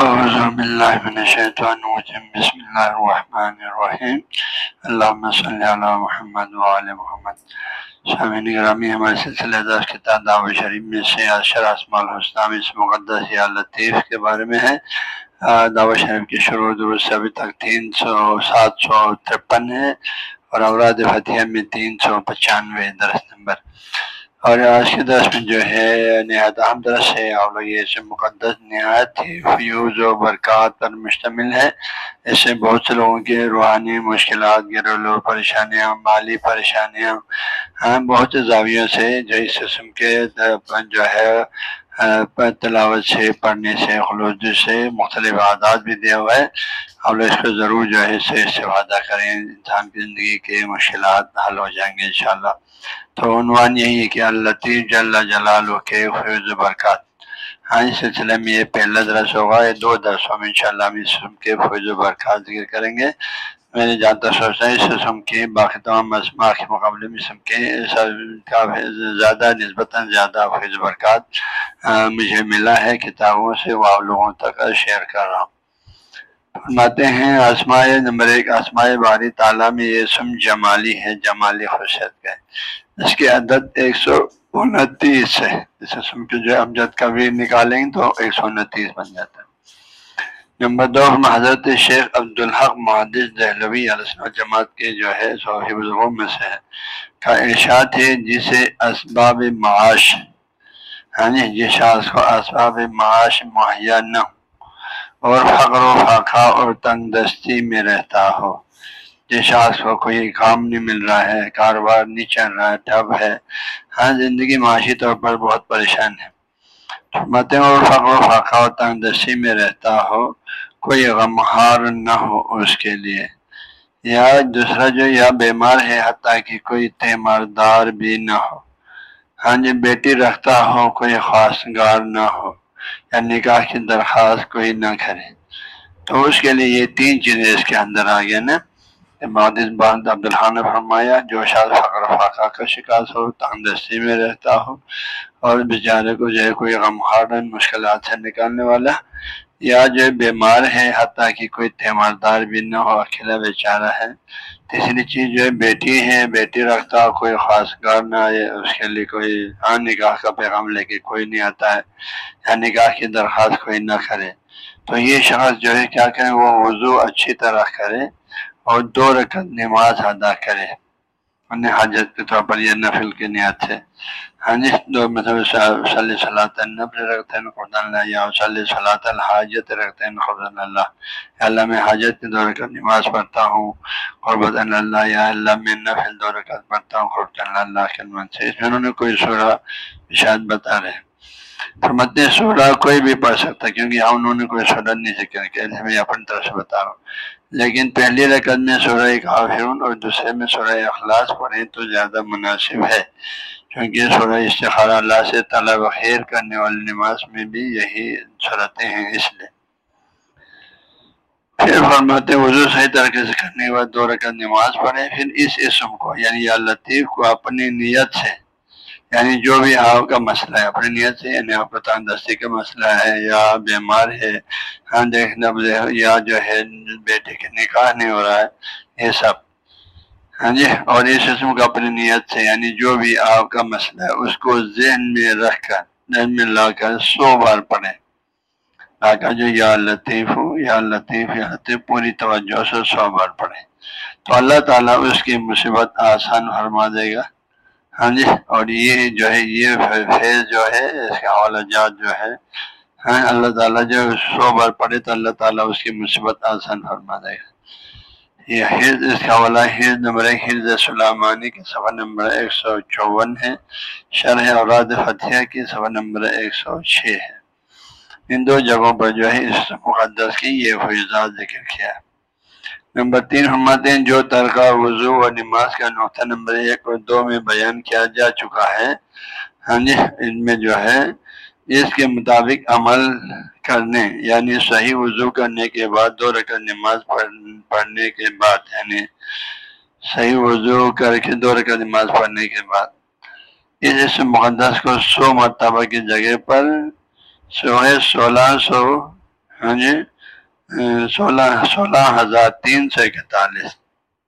اعوذ باللہ من الشیطان الرجیم بسم اللہ الرحمن الرحیم اللہم صلی علی محمد وعلی محمد. سامعین گرامی، ہمارے سلسلہ دس کتاب دعوت شریف میں سے اشر اسماء الحسنام اس مقدس یا لطیف کے بارے میں ہے۔ دعوت شریف کی شروع درست سے ابھی تک تین سو سات سو ترپن ہے اور اوراد فتح میں تین سو پچانوے درس نمبر۔ اور آج کے درس میں جو ہے، نہایت اہم درس ہے۔ اور یہ سے مقدس، نہایت ہی فیوز و برکات پر مشتمل ہے اس سے بہت سے لوگوں کے روحانی مشکلات گھریلو پریشانیاں، مالی پریشانیاں ہاں بہت سے زاویوں سے جو اس قسم کے جو ہے تلاوت سے، پڑھنے سے، خلوص سے مختلف عادات بھی دیا ہوا ہے اور اس کو ضرور جو ہے اس سے استفادہ کریں۔ انسان کی زندگی کے مشکلات حل ہو جائیں گے انشاءاللہ۔ تو عنوان یہی ہے کہ اللہ جل جلال کے فیض برکات۔ ہاں اس سلسلے میں یہ پہلا درس ہوگا۔ یہ دو درسوں میں انشاءاللہ ہم اس کے فیض و برکات ذکر کریں گے۔ میں نے جانتا سوچتا ہے اس قسم کے باقی تمام اسما کے مقابلے میں سب کے زیادہ نسبتاً زیادہ فیض برکات مجھے ملا ہے، کتابوں سے وہ لوگوں تک شیئر کر رہا ہوں۔ فرماتے ہیں آسمائے نمبر ایک آسمائے باری تعالیٰ میں یہ سم جمالی ہے جمالی خوشیت کا۔ اس کی عدد ایک سو انتیس ہے۔ اس سم کے جو امجد کبھی نکالیں گے تو ایک سو انتیس بن جاتا ہے۔ نمبر دو حضرت شیخ عبدالحق محدث دہلوی علیہ جماعت کے جو ہے صوفی بزرگوں میں سے ہے کا ارشاد ہے جسے اسباب معاش ہاں جی جس شاخ کو اسباب معاش مہیا نہ ہو اور فقر و فاقہ اور تنگ دستی میں رہتا ہو۔ جس شخص کو کوئی کام نہیں مل رہا ہے، کاروبار نہیں چل رہا ہے ٹب ہے ہاں زندگی معاشی طور پر بہت پریشان ہے۔ متیں اور فقر و فاقہ اور تنگ دستی میں رہتا ہو کوئی غمہار نہ ہو اس کے لیے یا دوسرا جو یا بیمار ہے حتیٰ کہ کوئی تیماردار بھی نہ ہو ہاں جی بیٹی رکھتا ہو کوئی خاص گار نہ ہو یا نکاح کی درخواست کوئی نہ کرے تو اس کے لیے یہ تین چیزیں اس کے اندر آ گیا نا بند عبدالحان نے فرمایا، جو شاید فقر فاقہ کا شکار ہو تندرستی میں رہتا ہو اور بیچارے کو جو ہے کوئی غمخار مشکلات سے نکالنے والا یا جو بیمار ہے حتیٰ کہ کوئی تیماردار بھی نہ ہو، اکیلا بیچارہ ہے۔ تیسری چیز جو ہے، بیٹی ہے بیٹی رکھتا ہو، کوئی خاص گار نہ آئے، اس کے لیے کوئی ہاں نکاح کا پیغام لے کے کوئی نہیں آتا ہے یا نکاح کی درخواست کوئی نہ کرے۔ تو یہ شخص جو ہے، کیا کرے وہ وضو اچھی طرح کرے۔ اور دو رکعت نماز ادا کرے۔ انہیں حاجت کے طور پر یہ نفل کی نیت ہے۔ ہاں جی دو مطلب صلی صلاح نفل رکھتے ہیں خرد اللہ یا صلی صلاح الحاجت رکھتے ہیں خرد اللہ اللہ میں حاجت کے دور کا نماز پڑھتا ہوں قربت اللہ یا اللہ میں نفل دور کا پڑھتا ہوں قربت اللہ کے من سے۔ اس میں انہوں نے کوئی سورہ اشاد بتا رہے فرمت سورہ کوئی بھی پڑھ سکتا کیونکہ یہاں انہوں نے کوئی سورہ نہیں ذکر کیا میں اپنی طرف سے بتا رہا ہوں۔ لیکن پہلی رقم میں سورہ کافرون اور دوسرے میں سورہ اخلاص پڑھیں تو زیادہ مناسب ہے، کیونکہ سورہ استخارہ اللہ سے طلب خیر کرنے والی نماز میں بھی یہی صورتیں ہیں اس لیے۔ پھر فرماتے وضو صحیح طریقے سے کرنے کے بعد دو رکعت نماز پڑھیں، پھر اس اسم کو یعنی یا لطیف کو، اپنی نیت سے یعنی جو بھی آپ کا مسئلہ ہے، اپنی نیت سے یعنی آپ کا دستی کا مسئلہ ہے یا بیمار ہے ہاں دیکھنا یا جو ہے بیٹے کے نکاح نہیں ہو رہا ہے، یہ سب۔ ہاں جی؟ اور اس قسم کا اپنی نیت سے یعنی جو بھی آپ کا مسئلہ ہے، اس کو ذہن میں رکھ کر، ذہن میں لا کر سو بار پڑھیں۔ کر جو یا لطیف ہو، یا لطیف یا لطیف، پوری توجہ سے سو بار پڑھیں۔ تو اللہ تعالیٰ اس کی مصیبت آسان فرما دے گا۔ ہاں جی اور یہ جو ہے، یہ فیض جو ہے، اس کے حوالہ جات جو ہے ہاں اللہ تعالیٰ جو سو بار پڑھے تو اللہ تعالیٰ اس کی مصیبت آسان فرما دے گا۔ یہ حرض اس کا والا حرض نمبر ایک حرض سلامانی کے صفحہ نمبر ایک سو چون ہے، شرح اوراد فتح کی صفحہ نمبر ایک سو چھ ہے۔ ان دو جگہوں پر جو ہے، اس مقدس کی یہ فیضات ذکر کیا۔ ہے نمبر تین ہیں جو ترکہ وضو و نماز کا نقطہ نمبر ایک اور دو میں بیان کیا جا چکا ہے۔ ہاں جی ان میں جو ہے، اس کے مطابق عمل کرنے یعنی صحیح وضو کرنے کے بعد دو رکعت نماز پڑھنے کے بعد یعنی صحیح وضو کر کے دو رکعت نماز پڑھنے کے بعد۔ اس اس مقدس کو سو مرتبہ کی جگہ پر سو سولہ سو ہاں جی سولہ سولہ ہزار تین سو اکتالیس۔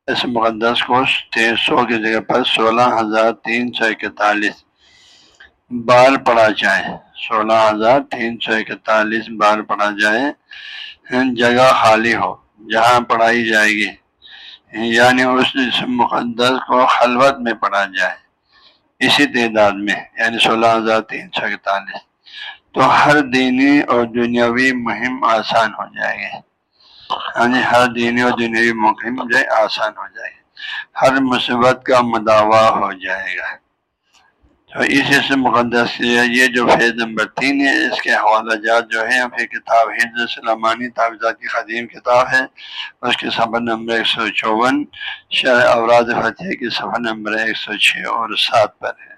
اس مقدس کو سو کی جگہ پر سولہ ہزار تین سو اکتالیس بار پڑھا جائے۔ سولہ ہزار تین سو اکتالیس بار پڑھا جائے۔ جگہ خالی ہو، جہاں پڑھائی جائے گی۔ یعنی اس مقدس کو خلوت میں پڑھا جائے۔ اسی تعداد میں یعنی سولہ ہزار تین سو اکتالیس۔ تو ہر دینی اور دنیاوی مہم آسان ہو جائے گی۔ یعنی ہر دینی اور دنیاوی مہم جو ہے آسان ہو جائے گی۔ ہر مصیبت کا مداوع ہو جائے گا۔ تو اس سے مقدس یہ جو فیض نمبر تین ہے، اس کے حوالہ جات جو ہے پھر کتاب حفظ سلامانی تعویذات کی قدیم کتاب ہے۔ اس کے سفر نمبر ایک سو چون، شرح اوراد فتح کی سفر نمبر ایک سو چھ اور سات پر ہے۔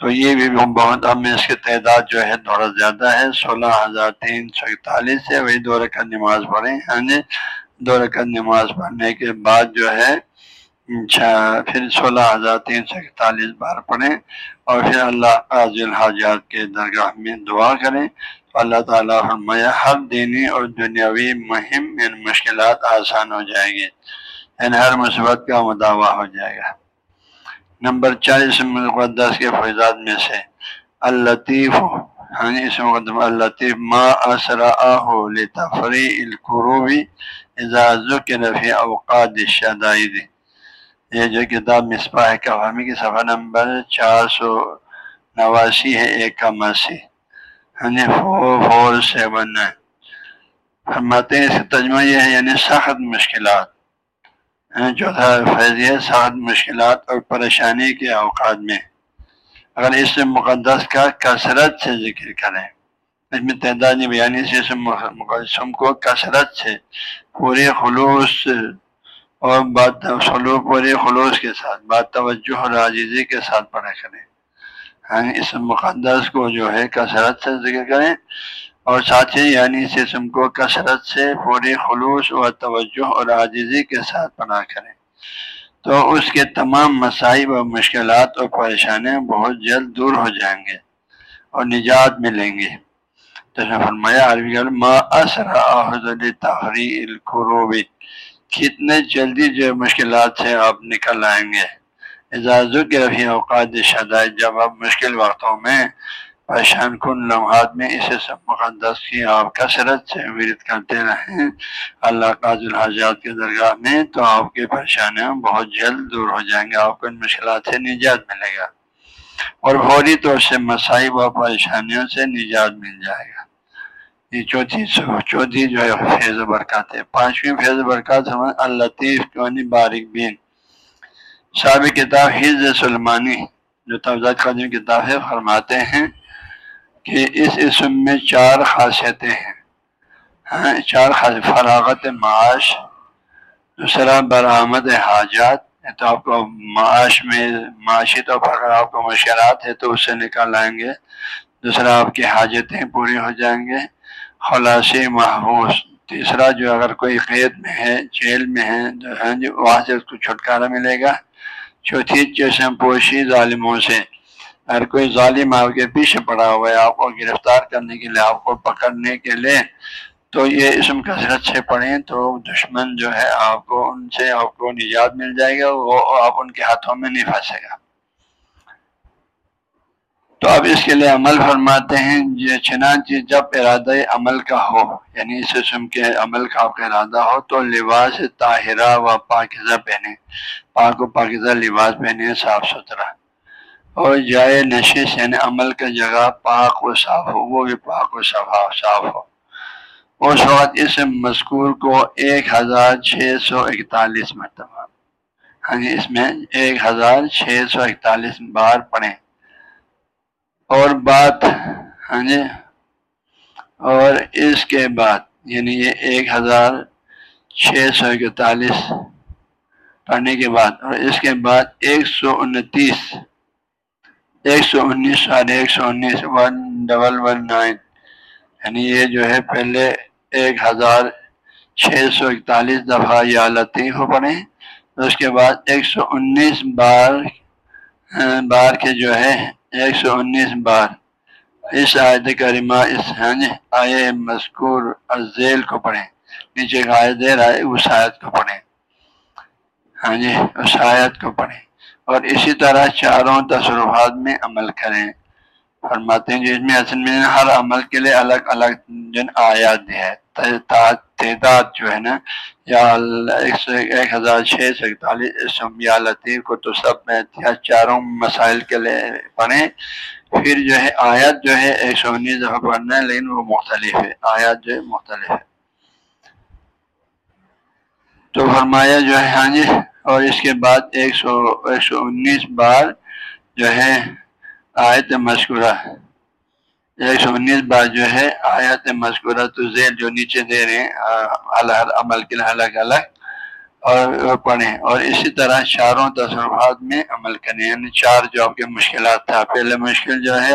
تو یہ بھی بہت ہم اس کی تعداد جو ہے تھوڑا زیادہ ہے، سولہ ہزار تین سو اکتالیس ہے وہی دو رکعت نماز پڑھیں۔ یعنی دو رکعت نماز پڑھنے کے بعد جو ہے اچھا پھر سولہ ہزار تین سو اکتالیس بار پڑھیں۔ اور پھر اللہ عز الحاجات کے درگاہ میں دعا کریں۔ اللہ تعالیٰ فرمایا، ہر دینی اور دنیاوی مہم ان یعنی مشکلات آسان ہو جائے گی یعنی ہر مثبت کا مداوع ہو جائے گا۔ نمبر چالیس مقدس کے فیضات میں سے الطیف ہاں یعنی اس مقدم الطیف ما اسرا ہو لتفری القروبی اعزاز کے رفیع اوقات شدائد یہ جو کتاب مصباح قوامی کی صفحہ نمبر چار سو نواسی ہے، ایک کا مسی یعنی فور فور سیون فرماتے ہیں اس کا تجمہ یہ ہے یعنی سخت مشکلات۔ یعنی چوتھا فیض ہے سخت مشکلات اور پریشانی کے اوقات میں۔ اگر اس مقدس کا کثرت سے ذکر کریں۔ اس میں تعداد بیانی سے اس مقدسم کو کثرت سے پورے خلوص اور بات، سلوک پورے خلوص کے ساتھ، بات توجہ اور عاجزی کے ساتھ پڑھا کریں۔ یعنی اس مقدس کو جو ہے کثرت سے ذکر کریں۔ اور ساتھ ہی یعنی اس اسم کو کثرت سے پورے خلوص و توجہ اور عاجزی کے ساتھ پڑھا کریں۔ تو اس کے تمام مسائب و مشکلات اور پریشانیاں بہت جلد دور ہو جائیں گے اور نجات ملیں گے۔ تو فرمایا، عربی ما اسرا تحریر القروبی کتنے جلدی جو مشکلات سے آپ نکل آئیں گے۔ اجازت کے رفیع اوقات شدائد، جب آپ مشکل وقتوں میں پریشان کن لمحات میں اسے سب مقدس کی آپ کثرت سے ورد کرتے رہیں۔ اللہ قاض الحاجات کے درگاہ میں تو آپ کی پریشانیاں بہت جلد دور ہو جائیں گے، آپ کو ان مشکلات سے نجات ملے گا۔ اور فوری طور سے مسائب و پریشانیوں سے نجات مل جائے گا۔ یہ چوتھی چوتھی جو ہے، فیض و برکات ہے۔ پانچویں فیض و برکات الطیف باریک بین سابق کتاب حز سلمانی، جو تفضات قدیم کتاب ہے، فرماتے ہیں کہ اس اسم میں چار خاصیتیں ہیں۔ ہاں چار خاص فراغت معاش، دوسرا برآمد حاجات تو آپ کو معاش میں، معاشی طور پر اگر آپ کو مشکلات ہے تو اس سے نکال آئیں گے۔ دوسرا، آپ کی حاجتیں پوری ہو جائیں گے۔ خلاصی محفوظ۔ تیسرا، جو اگر کوئی قید میں ہے، جیل میں ہے، جو ہے جو وہاں سے اس کو چھٹکارا ملے گا۔ چوتھی چشم پوشی ظالموں سے۔ اگر کوئی ظالم آپ کے پیچھے پڑا ہوا ہے، آپ کو گرفتار کرنے کے لیے، آپ کو پکڑنے کے لیے۔ تو یہ اسم کثرت سے پڑھیں تو دشمن جو ہے آپ کو ان سے، آپ کو نجات مل جائے گا، وہ آپ ان کے ہاتھوں میں نہیں پھنسے گا۔ تو اب اس کے لیے عمل فرماتے ہیں، یہ چنانچہ جب ارادہ عمل کا ہو یعنی اس قسم کے عمل کا آپ کا ارادہ ہو، تو لباس طاہرہ و پاکزہ پہنے پاک و پاکزہ لباس پہنے صاف ستھرا۔ اور جائے نشش یعنی عمل کا جگہ پاک و صاف ہو، وہ بھی پاک و صفا صاف ہو۔ اس وقت اس مذکور کو ایک ہزار چھ سو اکتالیس مرتبہ۔ ہاں جی اس میں ایک ہزار چھ سو اکتالیس بار پڑھیں۔ اور بات ہاں جی اور اس کے بعد یعنی یہ ایک ہزار چھ سو اکتالیس پڑھنے کے بعد، اور اس کے بعد ایک سو انتیس۔ ایک سو انیس، ساڑھے ایک سو انیس، ون ڈبل ون نائن یعنی یہ جو ہے پہلے ایک ہزار چھ سو اکتالیس دفعہ یا لطیف پڑھیں۔ اس کے بعد ایک سو انیس بار بار کے جو ہے ایک سو انیس بار۔ اس آیت کریمہ، اس آئے مذکور ذیل کو پڑھیں۔ نیچے کا آیت دے رہا ہے، اس آیت کو پڑھیں۔ ہاں جی اس آیت کو پڑھیں۔ اور اسی طرح چاروں تصرفات میں عمل کریں۔ فرماتے ہیں جس میں اصل میں ہر عمل کے لیے الگ الگ جن آیات ہے تعداد جو ہے نا، یا ایک ہزار چھ سو اکتالیس یا لطیف کو تو سب میں چاروں مسائل کے لیے پڑھیں۔ پھر جو ہے، آیات جو ہے، ایک سو انیس دفعہ پڑھنا ہے، لیکن وہ مختلف ہے۔ آیات جو ہے، مختلف ہے۔ تو فرمایا جو ہے ہاں جی اور اس کے بعد ایک سو ایک سو انیس بار جو ہے آیت مذکورہ۔ ایک سو انیس بار جو ہے آیت مذکورہ تو ذیل جو نیچے دے رہے ہیں الگ عمل کے الگ الگ۔ اور پڑھیں۔ اور اسی طرح چاروں تصرفات میں عمل کریں۔ یعنی چار جو آپ کے مشکلات تھا۔ پہلے مشکل جو ہے،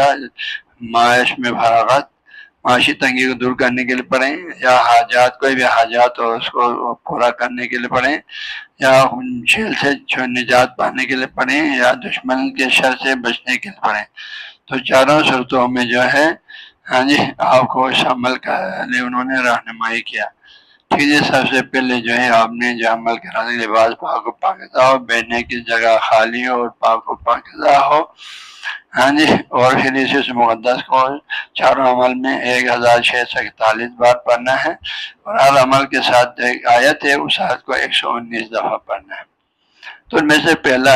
معاش میں فراغت معاشی تنگی کو دور کرنے کے لیے پڑھیں، یا حاجات، کوئی بھی حاجات ہو، اس کو پورا کرنے کے لیے پڑھیں، یا جھیل سے نجات پانے کے لیے پڑھیں، یا دشمن کے شر سے بچنے کے لیے پڑھیں۔ تو چاروں صورتوں میں جو ہے ہاں جی آپ کو اس عمل کا لیے انہوں نے رہنمائی کیا۔ ٹھیک ہے، سب سے پہلے جو ہے، آپ نے جو عمل کرا لباس پاک و پاکزہ ہو، بیٹھنے کی جگہ خالی ہو اور پاک و پاکزہ ہو۔ ہاں جی اور پھر اسی مقدس کو چاروں عمل میں ایک ہزار چھ سو اکتالیس بار پڑھنا ہے، اور ہر عمل کے ساتھ ایک آیت ہے، اس آیت کو ایک سو انیس دفعہ پڑھنا ہے۔ تو ان میں سے پہلا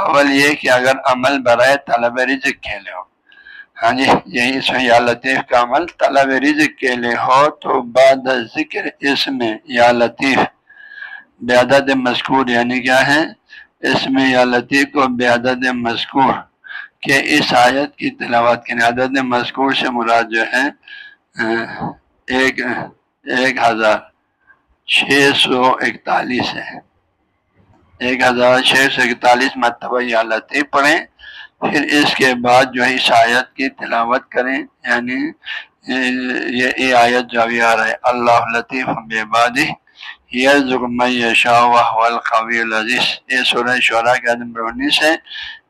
اول یہ کہ اگر عمل برائے طلب رزق کھیلے ہو۔ ہاں جی یہی اس میں یا لطیف کا عمل طلب رزق کے لیے ہو تو بعد ذکر اس میں یا لطیف بیادت مذکور یعنی کیا ہے؟ اس میں یا لطیف کو بیادت مذکور۔ کہ اس آیت کی تلاوت کی عدد مذکور سے مراد جو ہے ایک ایک ہزار چھ سو اکتالیس ہے۔ ایک ہزار چھ سو اکتالیس مرتبہ یا لطیف پڑھیں۔ پھر اس کے بعد جو ہے، اس آیت کی تلاوت کریں۔ یعنی یہ آیت جو ابھی آ رہا ہے، اللہ لطیف بادی یہ ذکم شاہ القوی العزیز۔ یہ سورہ شعراء کے عدم انیس ہے۔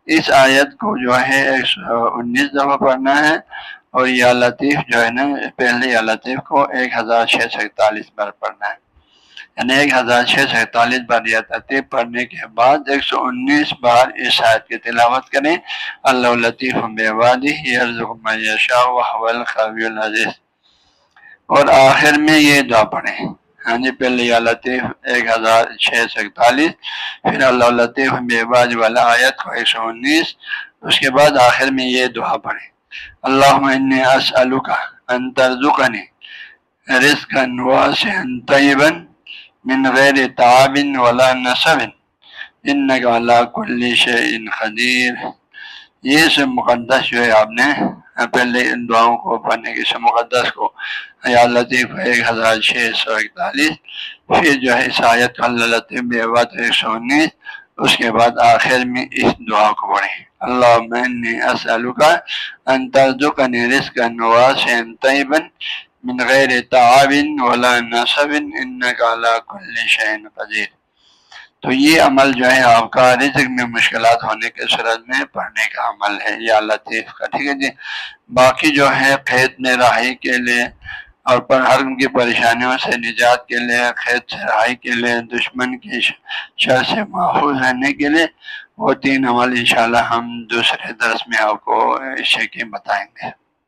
اس آیت کو جو ہے ایک سو انیس دفعہ پڑھنا ہے اور یا لطیف جو ہے نا، پہلے یا لطیف کو ایک ہزار چھ سو اکتالیس بار پڑھنا ہے۔ یعنی ایک ہزار چھ سو اکتالیس بار یا ترتیب پڑھنے کے بعد ایک سو انیس بار اس آیت کی تلاوت کریں۔ اللہ لطیف العزیز۔ اور آخر میں یہ دعا پڑھیں۔ ہاں جی پہلے یا لطیف ایک ہزار چھ سو اکتالیس، پھر اللہ لطیف بےباد والا آیت کو ایک سو انیس، اس کے بعد آخر میں یہ دعا پڑھیں۔ اللہ اسلو کا انترزکنی رزقا واسعا طیبا من غیر تعاب ولا نصب انك على كل شيء قدیر۔ یہ سب مقدس جو ہے آپ نے پہلے ان دعاؤں کو پڑھنے کے مقدس کو یا لطیف ایک ہزار چھ سو اکتالیس پھر جو ہے اس آیت اللہ لطیف بات ایک سو انیس اس کے بعد آخر میں اس دعا کو پڑھیں اللہ میں اسلو کا انتظو کا نواز طیبن من غیر تعاون ولا نصب انك على كل شيء قدیر تو یہ عمل جو ہے آپ کا رزق میں مشکلات ہونے کے صورت میں پڑھنے کا عمل ہے، یا لطیف کا، ٹھیک ہے جی؟ باقی جو ہے کھیت میں رہائی کے لیے اور پر ہر کی پریشانیوں سے، نجات کے لیے کھیت سے رہائی کے لیے، دشمن کی شر سے محفوظ رہنے کے لیے وہ تین عمل انشاءاللہ ہم دوسرے درس میں آپ کو شکی بتائیں گے۔